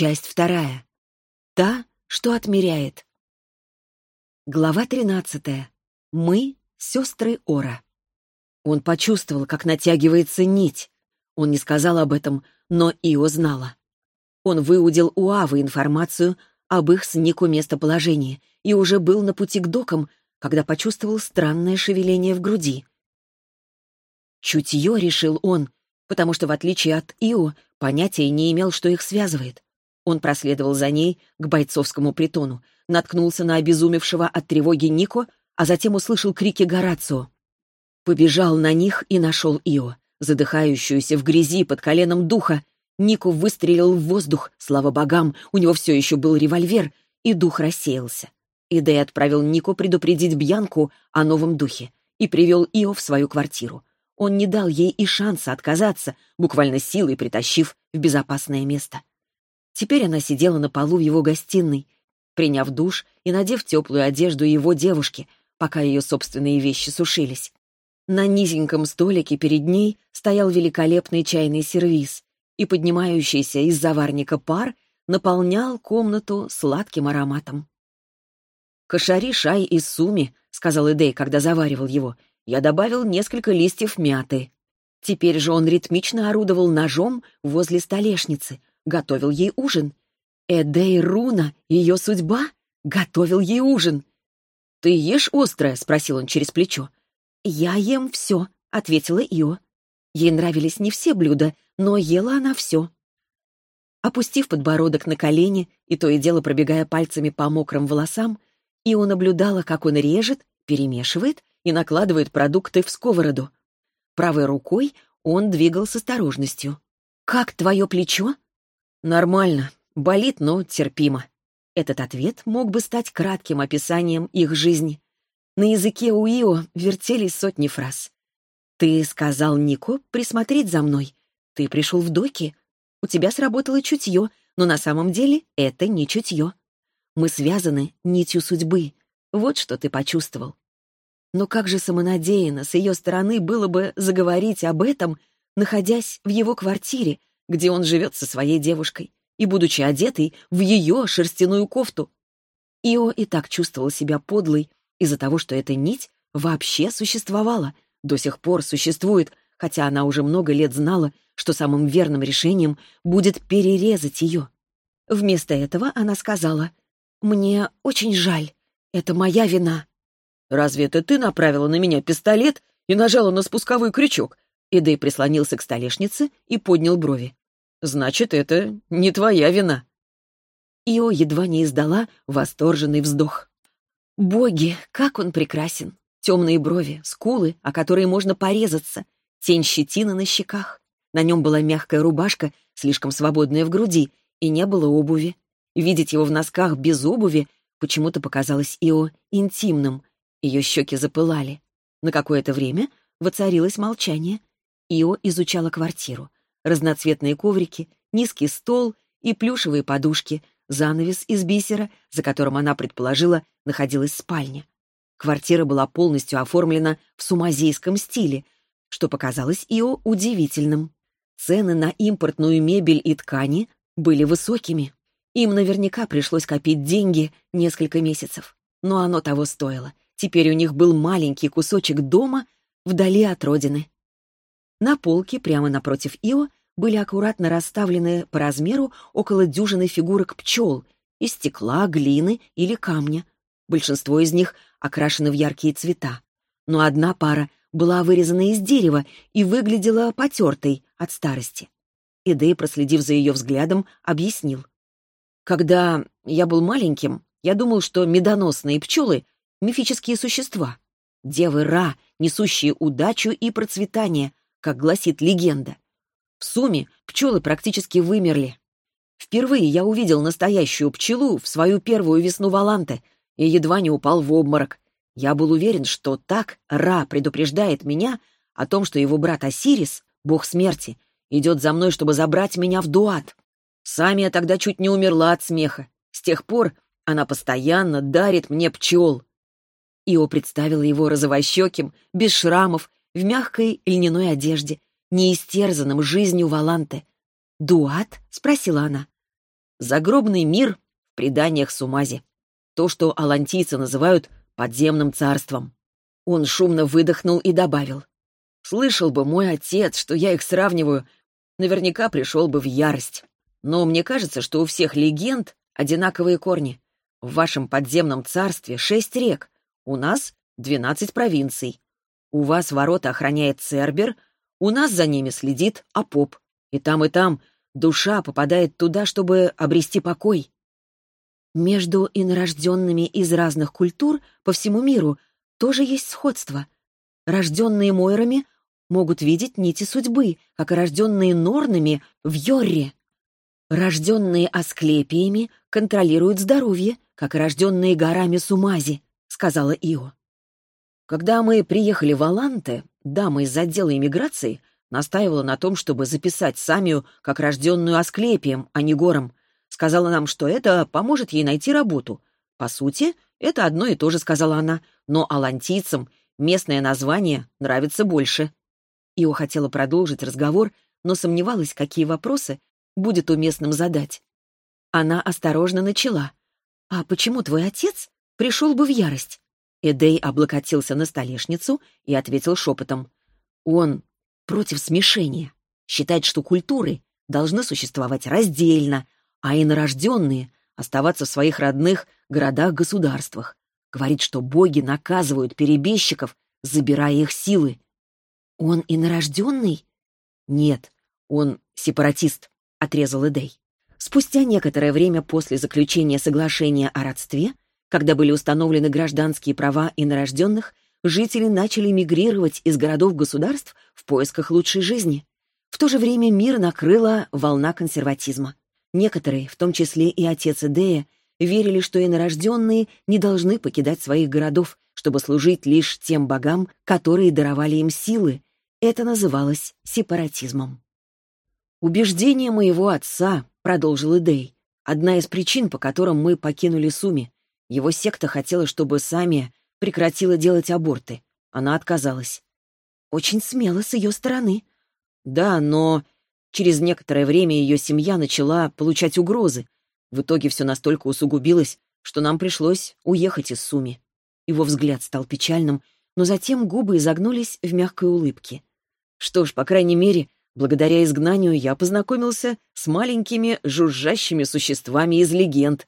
Часть вторая. Та, что отмеряет. Глава тринадцатая. Мы — сестры Ора. Он почувствовал, как натягивается нить. Он не сказал об этом, но Ио знала. Он выудил у Авы информацию об их с Нику местоположении и уже был на пути к докам, когда почувствовал странное шевеление в груди. Чутье, решил он, потому что, в отличие от Ио, понятия не имел, что их связывает. Он проследовал за ней к бойцовскому притону, наткнулся на обезумевшего от тревоги Нико, а затем услышал крики Горацио. Побежал на них и нашел Ио, задыхающуюся в грязи под коленом духа. Нико выстрелил в воздух, слава богам, у него все еще был револьвер, и дух рассеялся. Идей отправил Нико предупредить Бьянку о новом духе и привел Ио в свою квартиру. Он не дал ей и шанса отказаться, буквально силой притащив в безопасное место. Теперь она сидела на полу в его гостиной, приняв душ и надев теплую одежду его девушки, пока ее собственные вещи сушились. На низеньком столике перед ней стоял великолепный чайный сервиз, и поднимающийся из заварника пар наполнял комнату сладким ароматом. «Кошари шай из суми», — сказал Эдей, когда заваривал его, — я добавил несколько листьев мяты. Теперь же он ритмично орудовал ножом возле столешницы, готовил ей ужин. Эдей Руна, ее судьба, готовил ей ужин. «Ты ешь острое?» — спросил он через плечо. «Я ем все», — ответила Ио. Ей нравились не все блюда, но ела она все. Опустив подбородок на колени и то и дело пробегая пальцами по мокрым волосам, Ио наблюдала, как он режет, перемешивает и накладывает продукты в сковороду. Правой рукой он двигал с осторожностью. «Как твое плечо?» «Нормально. Болит, но терпимо». Этот ответ мог бы стать кратким описанием их жизни. На языке Уио вертелись сотни фраз. «Ты сказал Нико присмотреть за мной. Ты пришел в доки. У тебя сработало чутье, но на самом деле это не чутье. Мы связаны нитью судьбы. Вот что ты почувствовал. Но как же самонадеянно с ее стороны было бы заговорить об этом, находясь в его квартире, где он живет со своей девушкой, и будучи одетой в ее шерстяную кофту. Ио и так чувствовал себя подлой из-за того, что эта нить вообще существовала, до сих пор существует, хотя она уже много лет знала, что самым верным решением будет перерезать ее. Вместо этого она сказала, «Мне очень жаль, это моя вина». «Разве это ты направила на меня пистолет и нажала на спусковой крючок?» Эдей прислонился к столешнице и поднял брови. «Значит, это не твоя вина». Ио едва не издала восторженный вздох. «Боги, как он прекрасен! Темные брови, скулы, о которые можно порезаться, тень щетины на щеках. На нем была мягкая рубашка, слишком свободная в груди, и не было обуви. Видеть его в носках без обуви почему-то показалось Ио интимным, ее щеки запылали. На какое-то время воцарилось молчание. Ио изучала квартиру. Разноцветные коврики, низкий стол и плюшевые подушки, занавес из бисера, за которым она предположила, находилась спальня. Квартира была полностью оформлена в сумазейском стиле, что показалось Ио удивительным. Цены на импортную мебель и ткани были высокими. Им наверняка пришлось копить деньги несколько месяцев. Но оно того стоило. Теперь у них был маленький кусочек дома вдали от родины. На полке прямо напротив Ио были аккуратно расставлены по размеру около дюжины фигурок пчел из стекла, глины или камня. Большинство из них окрашены в яркие цвета. Но одна пара была вырезана из дерева и выглядела потертой от старости. Эдей, проследив за ее взглядом, объяснил. «Когда я был маленьким, я думал, что медоносные пчелы мифические существа. Девы Ра, несущие удачу и процветание, как гласит легенда. В сумме пчелы практически вымерли. Впервые я увидел настоящую пчелу в свою первую весну Валанте и едва не упал в обморок. Я был уверен, что так Ра предупреждает меня о том, что его брат Осирис, бог смерти, идет за мной, чтобы забрать меня в Дуат. Сами я тогда чуть не умерла от смеха. С тех пор она постоянно дарит мне пчел. Ио представила его розовощеким, без шрамов, в мягкой льняной одежде, неистерзанным жизнью Валанте. «Дуат?» — спросила она. Загробный мир в преданиях Сумази. То, что алантийцы называют подземным царством. Он шумно выдохнул и добавил. «Слышал бы мой отец, что я их сравниваю, наверняка пришел бы в ярость. Но мне кажется, что у всех легенд одинаковые корни. В вашем подземном царстве шесть рек, у нас двенадцать провинций. У вас ворота охраняет Цербер, у нас за ними следит Апоп. И там, и там душа попадает туда, чтобы обрести покой. Между инорожденными из разных культур по всему миру тоже есть сходство. Рожденные Мойрами могут видеть нити судьбы, как и рожденные Норнами в Йорре. Рожденные Асклепиями контролируют здоровье, как и рожденные горами Сумази, сказала Ио. Когда мы приехали в Аланте, дама из отдела иммиграции настаивала на том, чтобы записать Самию как рожденную Асклепием, а не Гором. Сказала нам, что это поможет ей найти работу. По сути, это одно и то же, сказала она, но алантийцам местное название нравится больше. Ио хотела продолжить разговор, но сомневалась, какие вопросы будет уместным задать. Она осторожно начала. «А почему твой отец пришел бы в ярость?» Эдей облокотился на столешницу и ответил шепотом. «Он против смешения. Считает, что культуры должны существовать раздельно, а инорожденные оставаться в своих родных городах-государствах. Говорит, что боги наказывают перебежчиков, забирая их силы. Он инорожденный? Нет, он сепаратист, отрезал Эдей. Спустя некоторое время после заключения соглашения о родстве когда были установлены гражданские права инорожденных, жители начали мигрировать из городов-государств в поисках лучшей жизни. В то же время мир накрыла волна консерватизма. Некоторые, в том числе и отец Идея, верили, что инорожденные не должны покидать своих городов, чтобы служить лишь тем богам, которые даровали им силы. Это называлось сепаратизмом. «Убеждение моего отца», — продолжил Идей, — «одна из причин, по которым мы покинули Суми. Его секта хотела, чтобы Самия прекратила делать аборты. Она отказалась. Очень смело с ее стороны. Да, но через некоторое время ее семья начала получать угрозы. В итоге все настолько усугубилось, что нам пришлось уехать из Суми. Его взгляд стал печальным, но затем губы изогнулись в мягкой улыбке. Что ж, по крайней мере, благодаря изгнанию я познакомился с маленькими жужжащими существами из легенд.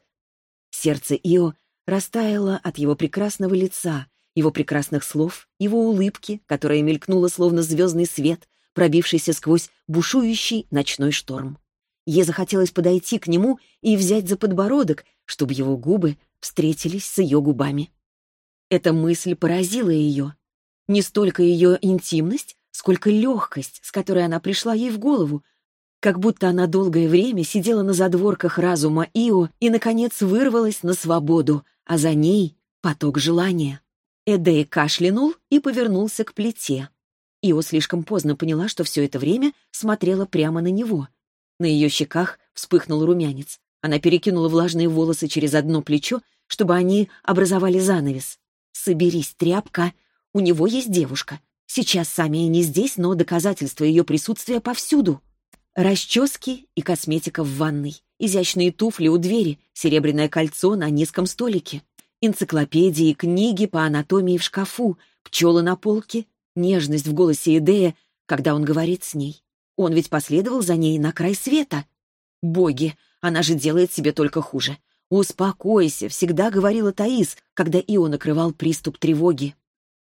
Сердце Ио растаяла от его прекрасного лица, его прекрасных слов, его улыбки, которая мелькнула словно звездный свет, пробившийся сквозь бушующий ночной шторм. Ей захотелось подойти к нему и взять за подбородок, чтобы его губы встретились с ее губами. Эта мысль поразила ее. Не столько ее интимность, сколько легкость, с которой она пришла ей в голову, как будто она долгое время сидела на задворках разума Ио и, наконец, вырвалась на свободу, а за ней поток желания. Эдей кашлянул и повернулся к плите. Ио слишком поздно поняла, что все это время смотрела прямо на него. На ее щеках вспыхнул румянец. Она перекинула влажные волосы через одно плечо, чтобы они образовали занавес. «Соберись, тряпка. У него есть девушка. Сейчас сами не здесь, но доказательства ее присутствия повсюду». Расчески и косметика в ванной, изящные туфли у двери, серебряное кольцо на низком столике, энциклопедии и книги по анатомии в шкафу, пчелы на полке, нежность в голосе Идея, когда он говорит с ней. Он ведь последовал за ней на край света. Боги, она же делает себе только хуже. «Успокойся», — всегда говорила Таис, когда Ио накрывал приступ тревоги.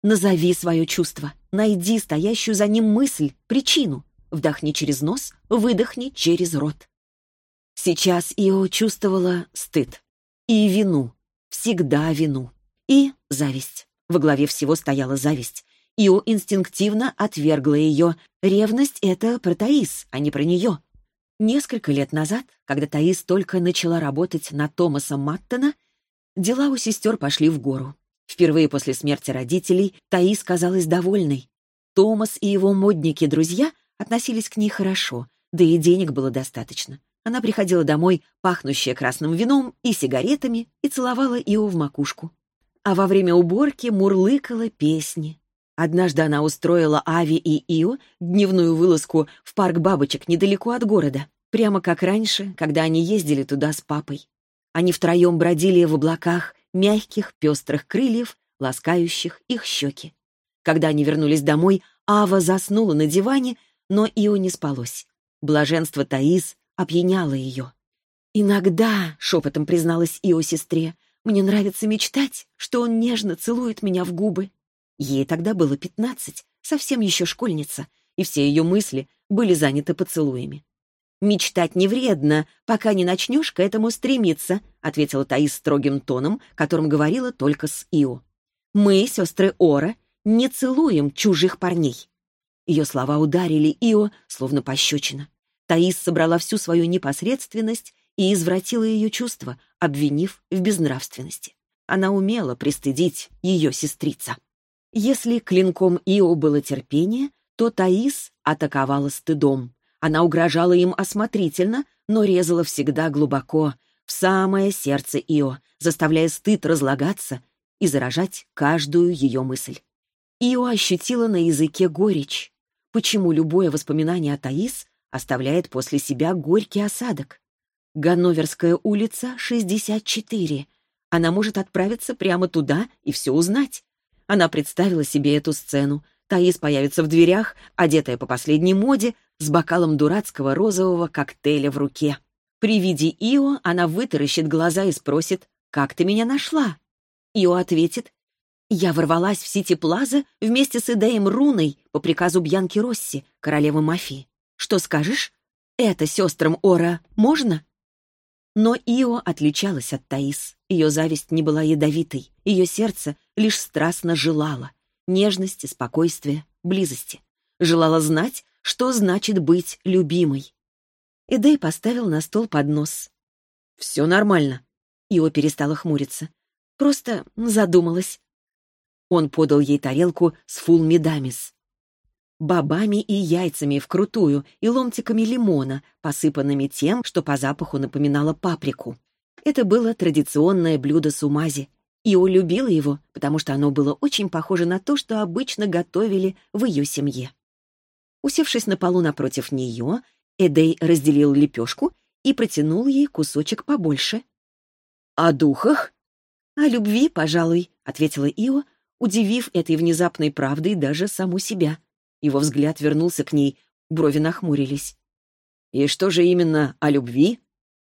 «Назови свое чувство, найди стоящую за ним мысль, причину. Вдохни через нос, выдохни через рот. Сейчас Ио чувствовала стыд и вину, всегда вину, и зависть. Во главе всего стояла зависть. Ио инстинктивно отвергла ее. Ревность — это про Таис, а не про нее. Несколько лет назад, когда Таис только начала работать на Томаса Маттона, дела у сестер пошли в гору. Впервые после смерти родителей Таис казалась довольной. Томас и его модники-друзья относились к ней хорошо, да и денег было достаточно. Она приходила домой, пахнущая красным вином и сигаретами, и целовала Ио в макушку. А во время уборки мурлыкала песни. Однажды она устроила Ави и Ио дневную вылазку в парк бабочек недалеко от города. Прямо как раньше, когда они ездили туда с папой. Они втроем бродили в облаках мягких, пестрых крыльев, ласкающих их щеки. Когда они вернулись домой, Ава заснула на диване, но Ио не спалось. Блаженство Таис опьяняло ее. «Иногда», — шепотом призналась Ио сестре, — «мне нравится мечтать, что он нежно целует меня в губы». Ей тогда было пятнадцать, совсем еще школьница, и все ее мысли были заняты поцелуями. «Мечтать не вредно, пока не начнешь к этому стремиться», ответила Таис строгим тоном, которым говорила только с Ио. «Мы, сестры Ора, не целуем чужих парней». Ее слова ударили Ио, словно пощечина. Таис собрала всю свою непосредственность и извратила ее чувства, обвинив в безнравственности. Она умела пристыдить ее сестрица. Если клинком Ио было терпение, то Таис атаковала стыдом. Она угрожала им осмотрительно, но резала всегда глубоко, в самое сердце Ио, заставляя стыд разлагаться и заражать каждую ее мысль. Ио ощутила на языке горечь. Почему любое воспоминание о Таис оставляет после себя горький осадок? Ганноверская улица, 64. Она может отправиться прямо туда и все узнать. Она представила себе эту сцену. Таис появится в дверях, одетая по последней моде, с бокалом дурацкого розового коктейля в руке. При виде Ио она вытаращит глаза и спросит, «Как ты меня нашла?» Ио ответит, «Я ворвалась в Сити-Плаза вместе с Идеем Руной по приказу Бьянки Росси, королевы мафии. Что скажешь? Это сестрам Ора можно?» Но Ио отличалась от Таис. Ее зависть не была ядовитой, ее сердце лишь страстно желало нежности, спокойствия, близости. Желала знать, что значит быть любимой. Эдей поставил на стол поднос. «Все нормально». Ио перестала хмуриться. «Просто задумалась». Он подал ей тарелку с фулмидамис. Бобами и яйцами вкрутую и ломтиками лимона, посыпанными тем, что по запаху напоминало паприку. Это было традиционное блюдо сумази. Ио любила его, потому что оно было очень похоже на то, что обычно готовили в ее семье. Усевшись на полу напротив нее, Эдей разделил лепешку и протянул ей кусочек побольше. «О духах?» «О любви, пожалуй», — ответила Ио, удивив этой внезапной правдой даже саму себя. Его взгляд вернулся к ней, брови нахмурились. «И что же именно о любви?»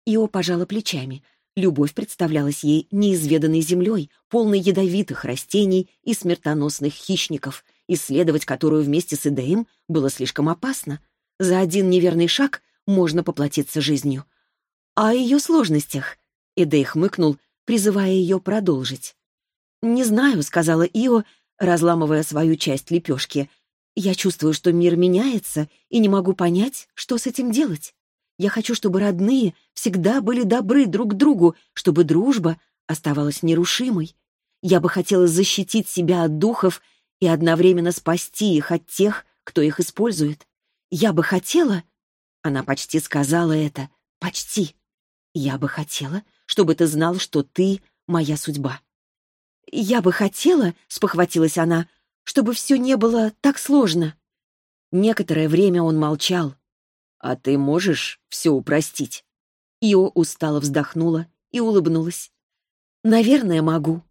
Ио пожала плечами. Любовь представлялась ей неизведанной землей, полной ядовитых растений и смертоносных хищников, исследовать которую вместе с Эдеем было слишком опасно. За один неверный шаг можно поплатиться жизнью. А о ее сложностях Эдей хмыкнул, призывая ее продолжить. «Не знаю», — сказала Ио, разламывая свою часть лепешки. «Я чувствую, что мир меняется, и не могу понять, что с этим делать. Я хочу, чтобы родные всегда были добры друг к другу, чтобы дружба оставалась нерушимой. Я бы хотела защитить себя от духов и одновременно спасти их от тех, кто их использует. Я бы хотела... Она почти сказала это. Почти. Я бы хотела, чтобы ты знал, что ты — моя судьба. Я бы хотела, — спохватилась она, — чтобы все не было так сложно. Некоторое время он молчал. «А ты можешь все упростить?» Ио устало вздохнула и улыбнулась. «Наверное, могу.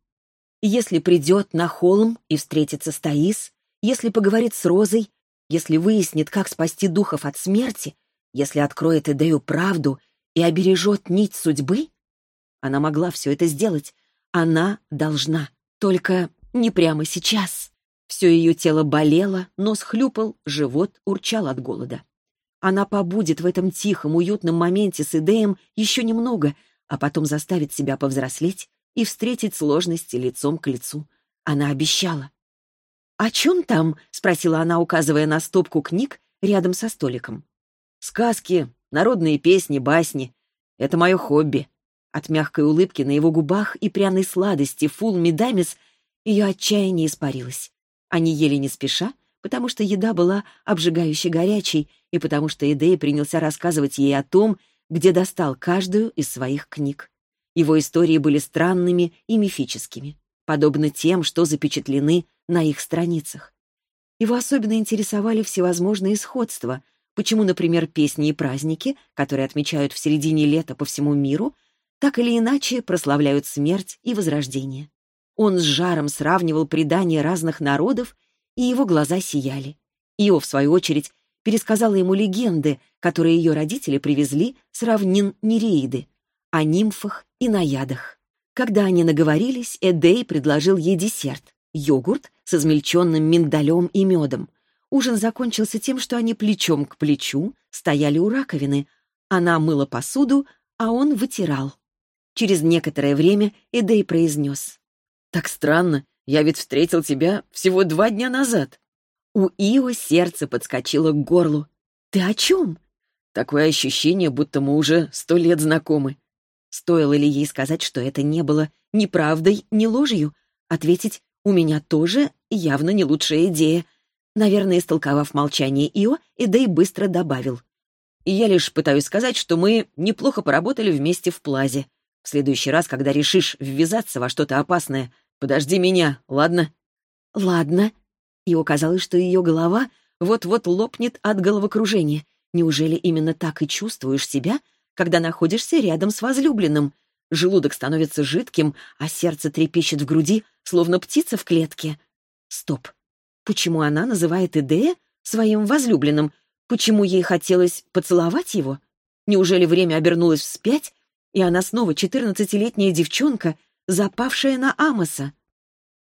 Если придет на холм и встретится с Таис, если поговорит с Розой, если выяснит, как спасти духов от смерти, если откроет Эдею правду и обережет нить судьбы, она могла все это сделать. Она должна. Только не прямо сейчас. Все ее тело болело, нос хлюпал, живот урчал от голода. Она побудет в этом тихом, уютном моменте с Эдеем еще немного, а потом заставит себя повзрослеть и встретить сложности лицом к лицу. Она обещала. «О чем там?» — спросила она, указывая на стопку книг рядом со столиком. «Сказки, народные песни, басни. Это мое хобби». От мягкой улыбки на его губах и пряной сладости фул медамис ее отчаяние испарилось. Они ели не спеша, потому что еда была обжигающе горячей и потому что Эдей принялся рассказывать ей о том, где достал каждую из своих книг. Его истории были странными и мифическими, подобно тем, что запечатлены на их страницах. Его особенно интересовали всевозможные сходства, почему, например, песни и праздники, которые отмечают в середине лета по всему миру, так или иначе прославляют смерть и возрождение. Он с жаром сравнивал предания разных народов, и его глаза сияли. Ио, в свою очередь, пересказала ему легенды, которые ее родители привезли с равнин Нереиды, о нимфах и наядах. Когда они наговорились, Эдей предложил ей десерт — йогурт с измельченным миндалем и медом. Ужин закончился тем, что они плечом к плечу стояли у раковины. Она мыла посуду, а он вытирал. Через некоторое время Эдей произнес. «Так странно, я ведь встретил тебя всего два дня назад». У Ио сердце подскочило к горлу. «Ты о чем?» Такое ощущение, будто мы уже сто лет знакомы. Стоило ли ей сказать, что это не было ни правдой, ни ложью? Ответить «у меня тоже» явно не лучшая идея. Наверное, истолковав молчание Ио, Эдей быстро добавил. «Я лишь пытаюсь сказать, что мы неплохо поработали вместе в плазе. В следующий раз, когда решишь ввязаться во что-то опасное, подожди меня, ладно?» «Ладно». Ио казалось, что ее голова вот-вот лопнет от головокружения. Неужели именно так и чувствуешь себя, когда находишься рядом с возлюбленным. Желудок становится жидким, а сердце трепещет в груди, словно птица в клетке. Стоп. Почему она называет Идея своим возлюбленным? Почему ей хотелось поцеловать его? Неужели время обернулось вспять, и она снова четырнадцатилетняя девчонка, запавшая на Амоса?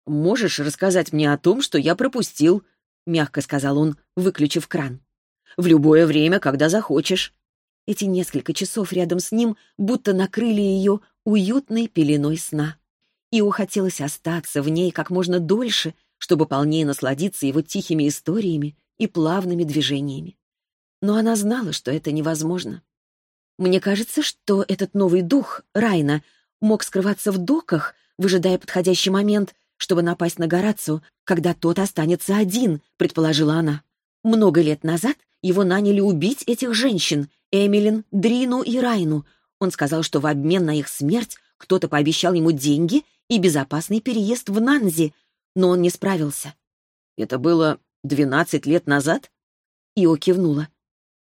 «Можешь рассказать мне о том, что я пропустил?» — мягко сказал он, выключив кран. «В любое время, когда захочешь. Эти несколько часов рядом с ним будто накрыли ее уютной пеленой сна. Ио хотелось остаться в ней как можно дольше, чтобы полнее насладиться его тихими историями и плавными движениями. Но она знала, что это невозможно. Мне кажется, что этот новый дух, Райна, мог скрываться в доках, выжидая подходящий момент, чтобы напасть на Горацию, когда тот останется один, предположила она. Много лет назад его наняли убить этих женщин, Эмилин, Дрину и Райну. Он сказал, что в обмен на их смерть кто-то пообещал ему деньги и безопасный переезд в Нанзи, но он не справился. «Это было двенадцать лет назад?» Ио кивнула.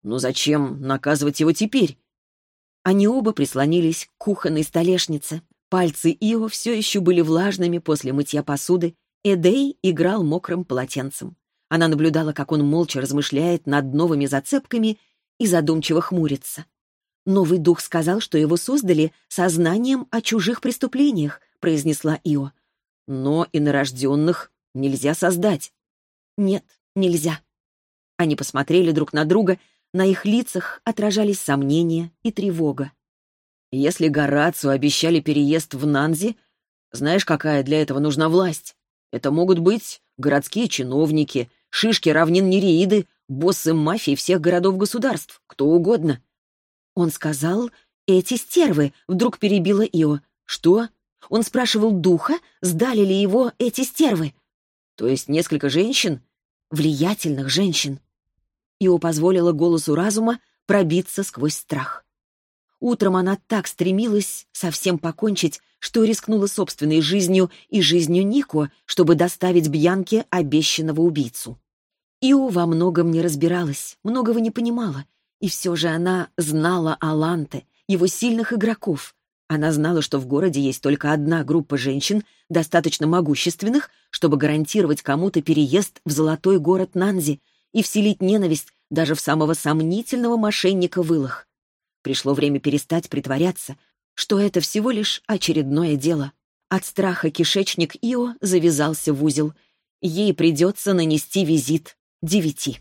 «Ну зачем наказывать его теперь?» Они оба прислонились к кухонной столешнице. Пальцы Ио все еще были влажными после мытья посуды. Эдей играл мокрым полотенцем. Она наблюдала, как он молча размышляет над новыми зацепками и задумчиво хмурится. «Новый дух сказал, что его создали сознанием о чужих преступлениях», — произнесла Ио. «Но инорожденных нельзя создать». «Нет, нельзя». Они посмотрели друг на друга, на их лицах отражались сомнения и тревога. «Если Горацию обещали переезд в Нанзи, знаешь, какая для этого нужна власть? Это могут быть городские чиновники, Шишки равнин Нереиды, боссы мафии всех городов-государств, кто угодно. Он сказал, эти стервы, вдруг перебила Ио. Что? Он спрашивал духа, сдали ли его эти стервы. То есть несколько женщин? Влиятельных женщин. Ио позволила голосу разума пробиться сквозь страх. Утром она так стремилась совсем покончить, что рискнула собственной жизнью и жизнью Нико, чтобы доставить Бьянке обещанного убийцу. Ио во многом не разбиралась, многого не понимала, и все же она знала Аланте, его сильных игроков. Она знала, что в городе есть только одна группа женщин, достаточно могущественных, чтобы гарантировать кому-то переезд в золотой город Нанзи и вселить ненависть даже в самого сомнительного мошенника в. Пришло время перестать притворяться, что это всего лишь очередное дело. От страха кишечник Ио завязался в узел. Ей придется нанести визит девяти.